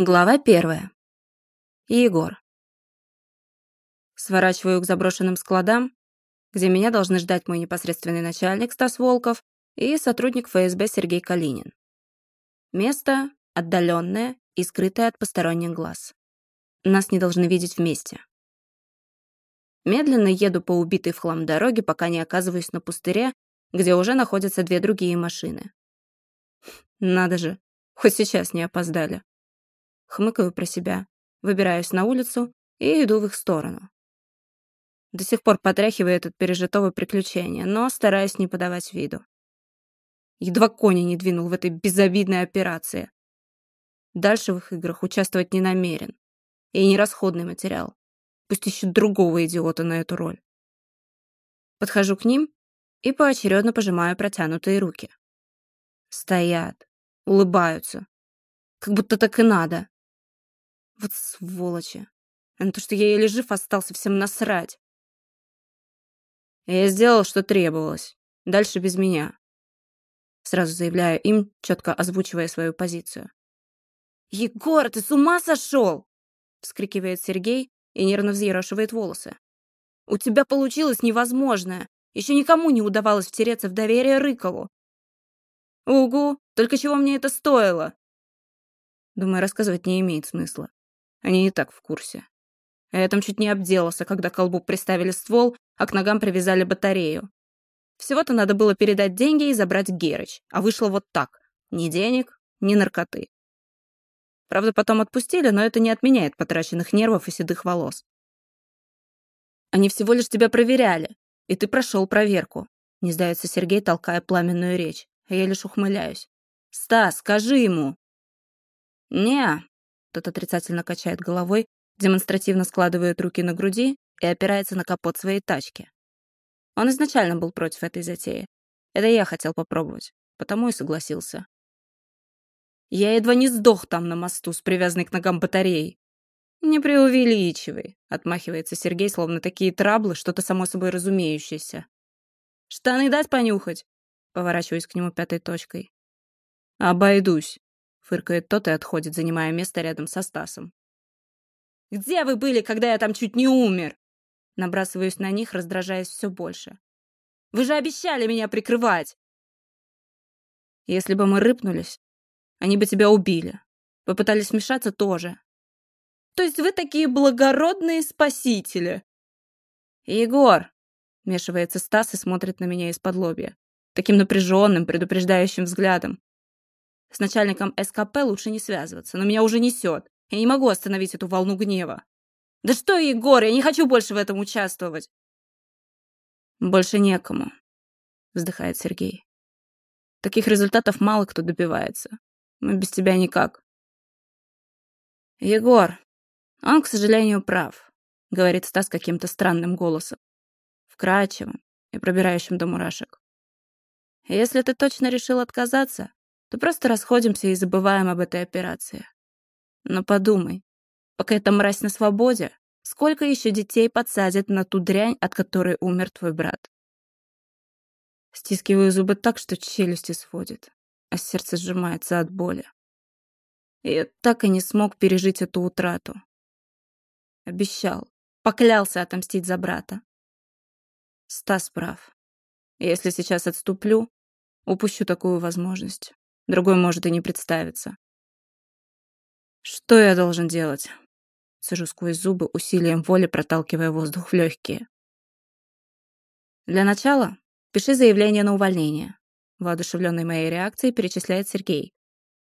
Глава первая. Егор. Сворачиваю к заброшенным складам, где меня должны ждать мой непосредственный начальник Стас Волков и сотрудник ФСБ Сергей Калинин. Место отдаленное и скрытое от посторонних глаз. Нас не должны видеть вместе. Медленно еду по убитой в хлам дороге, пока не оказываюсь на пустыре, где уже находятся две другие машины. Надо же, хоть сейчас не опоздали. Хмыкаю про себя, выбираюсь на улицу и иду в их сторону. До сих пор потряхивает от пережитого приключения, но стараюсь не подавать виду. Едва кони не двинул в этой безобидной операции. Дальше в их играх участвовать не намерен. И не расходный материал. Пусть ищут другого идиота на эту роль. Подхожу к ним и поочередно пожимаю протянутые руки. Стоят, улыбаются. Как будто так и надо. Вот сволочи. А на то, что я еле жив остался, всем насрать. Я сделал, что требовалось. Дальше без меня. Сразу заявляю им, четко озвучивая свою позицию. «Егор, ты с ума сошел?» вскрикивает Сергей и нервно взъерошивает волосы. «У тебя получилось невозможное. Еще никому не удавалось втереться в доверие Рыкову». «Угу, только чего мне это стоило?» Думаю, рассказывать не имеет смысла. Они и так в курсе. Я там чуть не обделался, когда к колбу приставили ствол, а к ногам привязали батарею. Всего-то надо было передать деньги и забрать Герыч, а вышло вот так. Ни денег, ни наркоты. Правда, потом отпустили, но это не отменяет потраченных нервов и седых волос. Они всего лишь тебя проверяли, и ты прошел проверку. Не сдается Сергей, толкая пламенную речь, а я лишь ухмыляюсь. «Стас, скажи ему!» «Не, тот отрицательно качает головой, демонстративно складывает руки на груди и опирается на капот своей тачки. Он изначально был против этой затеи. Это я хотел попробовать, потому и согласился. Я едва не сдох там на мосту с привязанной к ногам батареей. «Не преувеличивай», — отмахивается Сергей, словно такие траблы, что-то само собой разумеющееся. «Штаны дать понюхать?» — поворачиваюсь к нему пятой точкой. «Обойдусь», Фыркает тот и отходит, занимая место рядом со Стасом. «Где вы были, когда я там чуть не умер?» Набрасываюсь на них, раздражаясь все больше. «Вы же обещали меня прикрывать!» «Если бы мы рыпнулись, они бы тебя убили. Попытались вмешаться тоже. То есть вы такие благородные спасители?» «Егор!» — вмешивается Стас и смотрит на меня из-под лобья. Таким напряженным, предупреждающим взглядом. С начальником СКП лучше не связываться, но меня уже несет. Я не могу остановить эту волну гнева. Да что, Егор, я не хочу больше в этом участвовать. Больше некому, вздыхает Сергей. Таких результатов мало кто добивается. Мы без тебя никак. Егор, он, к сожалению, прав, говорит Стас каким-то странным голосом. Вкрадчивым и пробирающим до мурашек. Если ты точно решил отказаться, то просто расходимся и забываем об этой операции. Но подумай, пока эта мразь на свободе, сколько еще детей подсадят на ту дрянь, от которой умер твой брат? Стискиваю зубы так, что челюсти сводит, а сердце сжимается от боли. Я так и не смог пережить эту утрату. Обещал, поклялся отомстить за брата. Стас прав. Если сейчас отступлю, упущу такую возможность. Другой может и не представиться. Что я должен делать? Сижу сквозь зубы, усилием воли проталкивая воздух в легкие. Для начала пиши заявление на увольнение. Воодушевленной моей реакцией перечисляет Сергей.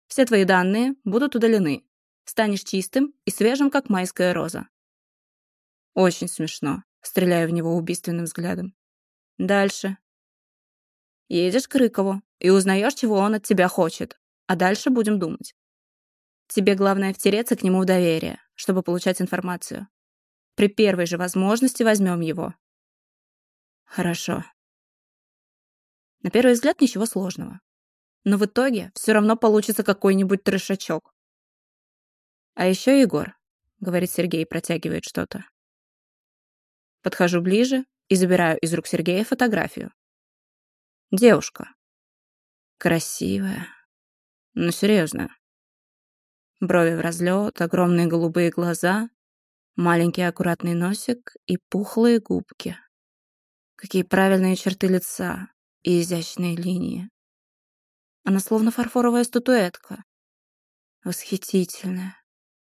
Все твои данные будут удалены. Станешь чистым и свежим, как майская роза. Очень смешно. Стреляю в него убийственным взглядом. Дальше. Едешь к Рыкову и узнаешь, чего он от тебя хочет. А дальше будем думать. Тебе главное втереться к нему в доверие, чтобы получать информацию. При первой же возможности возьмем его. Хорошо. На первый взгляд ничего сложного. Но в итоге все равно получится какой-нибудь трешачок. А еще Егор, говорит Сергей протягивает что-то. Подхожу ближе и забираю из рук Сергея фотографию. Девушка. Красивая. Ну, серьезно. Брови в разлет, огромные голубые глаза, маленький аккуратный носик и пухлые губки. Какие правильные черты лица и изящные линии. Она словно фарфоровая статуэтка. Восхитительная,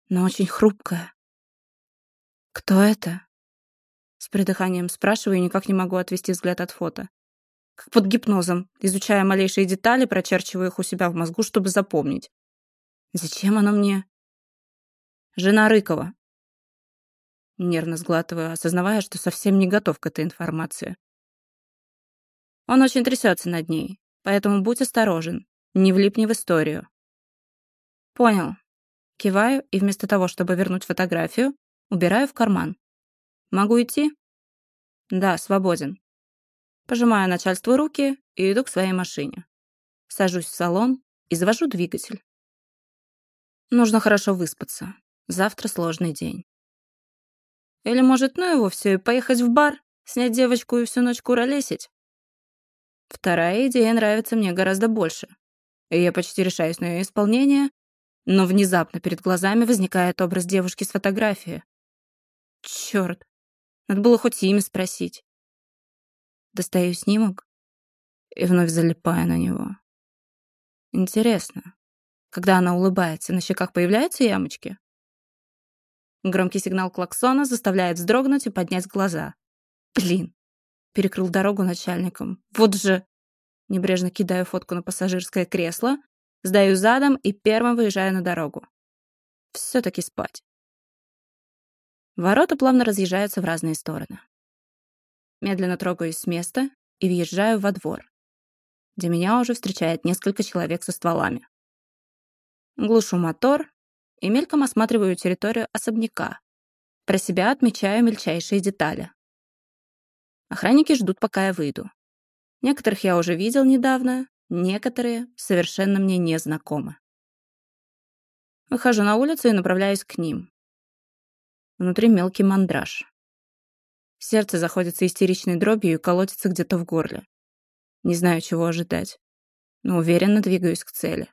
но очень хрупкая. «Кто это?» С придыханием спрашиваю и никак не могу отвести взгляд от фото. Как под гипнозом, изучая малейшие детали, прочерчиваю их у себя в мозгу, чтобы запомнить. Зачем оно мне? Жена Рыкова. Нервно сглатываю, осознавая, что совсем не готов к этой информации. Он очень трясется над ней, поэтому будь осторожен, не влипни в историю. Понял. Киваю и вместо того, чтобы вернуть фотографию, убираю в карман. Могу идти? Да, свободен. Пожимаю начальству руки и иду к своей машине. Сажусь в салон и завожу двигатель. Нужно хорошо выспаться. Завтра сложный день. Или, может, ну его все и поехать в бар, снять девочку и всю ночь куролесить? Вторая идея нравится мне гораздо больше. И я почти решаюсь на ее исполнение, но внезапно перед глазами возникает образ девушки с фотографии. Черт, надо было хоть имя спросить. Достаю снимок и вновь залипаю на него. Интересно, когда она улыбается, на щеках появляются ямочки? Громкий сигнал клаксона заставляет вздрогнуть и поднять глаза. Блин, перекрыл дорогу начальником. Вот же! Небрежно кидаю фотку на пассажирское кресло, сдаю задом и первым выезжаю на дорогу. Все-таки спать. Ворота плавно разъезжаются в разные стороны. Медленно трогаюсь с места и въезжаю во двор, где меня уже встречает несколько человек со стволами. Глушу мотор и мельком осматриваю территорию особняка. Про себя отмечаю мельчайшие детали. Охранники ждут, пока я выйду. Некоторых я уже видел недавно, некоторые совершенно мне не знакомы. Выхожу на улицу и направляюсь к ним. Внутри мелкий мандраж. Сердце заходится истеричной дробью и колотится где-то в горле. Не знаю, чего ожидать, но уверенно двигаюсь к цели.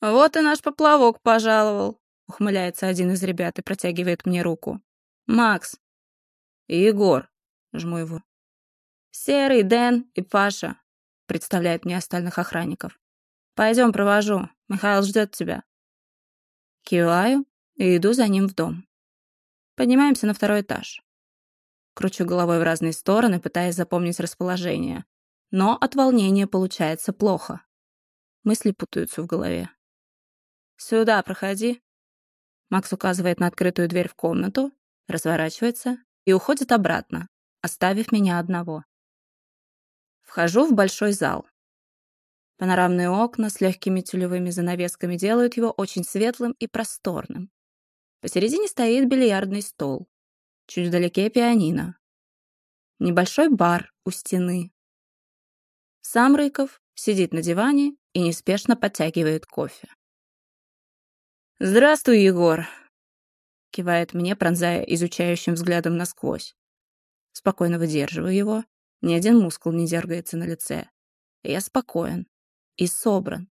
«Вот и наш поплавок пожаловал», — ухмыляется один из ребят и протягивает мне руку. «Макс». «Егор», — жму его. «Серый, Дэн и Паша», — представляют мне остальных охранников. «Пойдем, провожу. Михаил ждет тебя». Киваю и иду за ним в дом. Поднимаемся на второй этаж. Кручу головой в разные стороны, пытаясь запомнить расположение. Но от волнения получается плохо. Мысли путаются в голове. «Сюда проходи». Макс указывает на открытую дверь в комнату, разворачивается и уходит обратно, оставив меня одного. Вхожу в большой зал. Панорамные окна с легкими тюлевыми занавесками делают его очень светлым и просторным. Посередине стоит бильярдный стол. Чуть вдалеке пианино. Небольшой бар у стены. Сам Рыков сидит на диване и неспешно подтягивает кофе. «Здравствуй, Егор!» Кивает мне, пронзая изучающим взглядом насквозь. Спокойно выдерживаю его, ни один мускул не дергается на лице. Я спокоен и собран.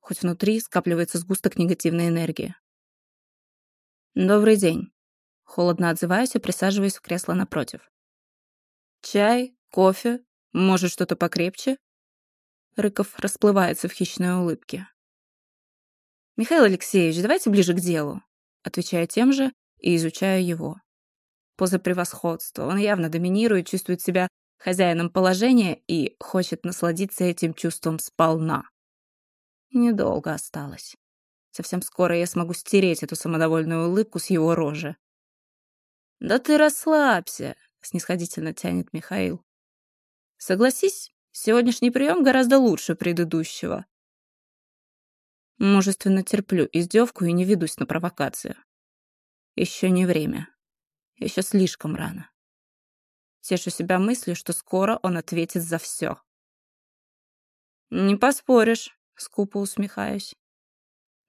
Хоть внутри скапливается сгусток негативной энергии. «Добрый день». Холодно отзываюсь и присаживаюсь в кресло напротив. «Чай? Кофе? Может, что-то покрепче?» Рыков расплывается в хищной улыбке. «Михаил Алексеевич, давайте ближе к делу», отвечаю тем же и изучаю его. Поза превосходства. Он явно доминирует, чувствует себя хозяином положения и хочет насладиться этим чувством сполна. Недолго осталось. Совсем скоро я смогу стереть эту самодовольную улыбку с его рожи. «Да ты расслабься», — снисходительно тянет Михаил. «Согласись, сегодняшний прием гораздо лучше предыдущего». Мужественно терплю издевку и не ведусь на провокацию. Еще не время. Еще слишком рано. Тешу себя мыслью, что скоро он ответит за все. «Не поспоришь», — скупо усмехаюсь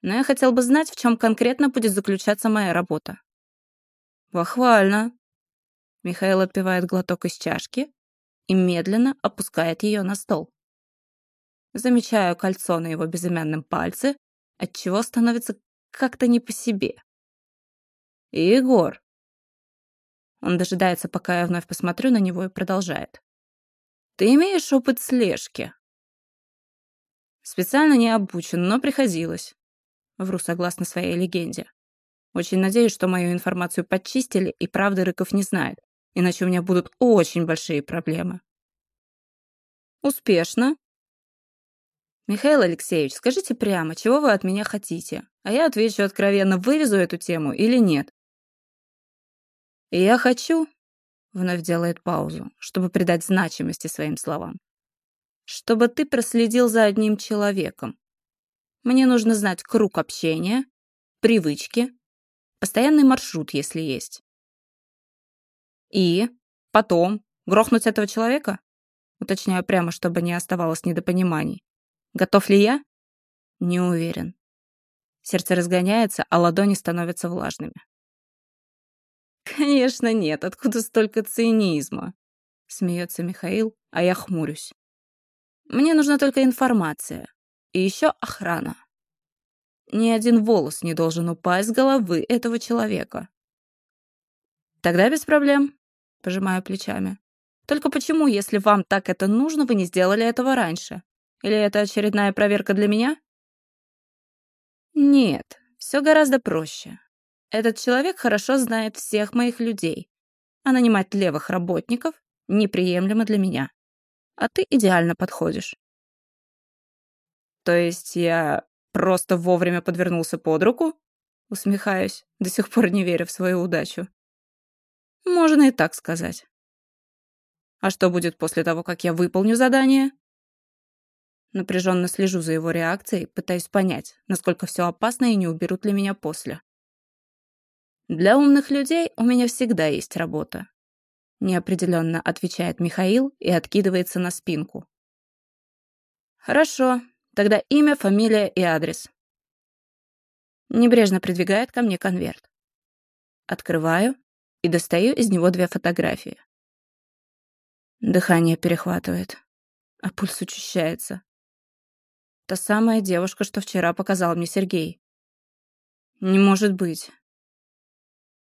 но я хотел бы знать, в чем конкретно будет заключаться моя работа. Похвально. Михаил отпивает глоток из чашки и медленно опускает ее на стол. Замечаю кольцо на его безымянном пальце, отчего становится как-то не по себе. «Егор!» Он дожидается, пока я вновь посмотрю на него и продолжает. «Ты имеешь опыт слежки?» Специально не обучен, но приходилось. Вру согласно своей легенде. Очень надеюсь, что мою информацию подчистили, и правды Рыков не знает, иначе у меня будут очень большие проблемы. Успешно. Михаил Алексеевич, скажите прямо, чего вы от меня хотите? А я отвечу откровенно, вывезу эту тему или нет. И я хочу, вновь делает паузу, чтобы придать значимости своим словам, чтобы ты проследил за одним человеком. Мне нужно знать круг общения, привычки, постоянный маршрут, если есть. И потом грохнуть этого человека? Уточняю прямо, чтобы не оставалось недопониманий. Готов ли я? Не уверен. Сердце разгоняется, а ладони становятся влажными. «Конечно нет, откуда столько цинизма?» Смеется Михаил, а я хмурюсь. «Мне нужна только информация. И еще охрана. Ни один волос не должен упасть с головы этого человека». «Тогда без проблем», — пожимаю плечами. «Только почему, если вам так это нужно, вы не сделали этого раньше? Или это очередная проверка для меня?» «Нет, все гораздо проще. Этот человек хорошо знает всех моих людей, а нанимать левых работников неприемлемо для меня. А ты идеально подходишь. То есть я просто вовремя подвернулся под руку? Усмехаюсь, до сих пор не веря в свою удачу. Можно и так сказать. А что будет после того, как я выполню задание? Напряженно слежу за его реакцией, пытаюсь понять, насколько все опасно и не уберут ли меня после. Для умных людей у меня всегда есть работа. Неопределенно отвечает Михаил и откидывается на спинку. Хорошо, тогда имя, фамилия и адрес. Небрежно придвигает ко мне конверт. Открываю и достаю из него две фотографии. Дыхание перехватывает, а пульс учащается. Та самая девушка, что вчера показал мне Сергей. Не может быть.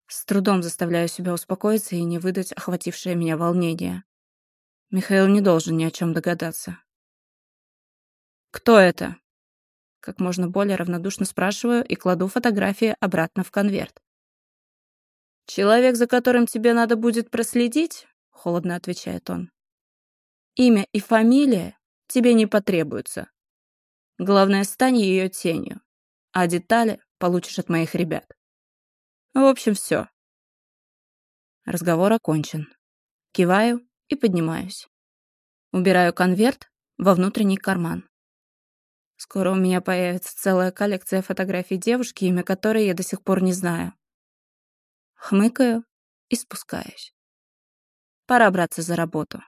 С трудом заставляю себя успокоиться и не выдать охватившее меня волнение. Михаил не должен ни о чем догадаться. «Кто это?» Как можно более равнодушно спрашиваю и кладу фотографии обратно в конверт. «Человек, за которым тебе надо будет проследить?» — холодно отвечает он. «Имя и фамилия тебе не потребуются. Главное, стань ее тенью, а детали получишь от моих ребят. В общем, все. Разговор окончен. Киваю и поднимаюсь. Убираю конверт во внутренний карман. Скоро у меня появится целая коллекция фотографий девушки, имя которой я до сих пор не знаю. Хмыкаю и спускаюсь. Пора браться за работу.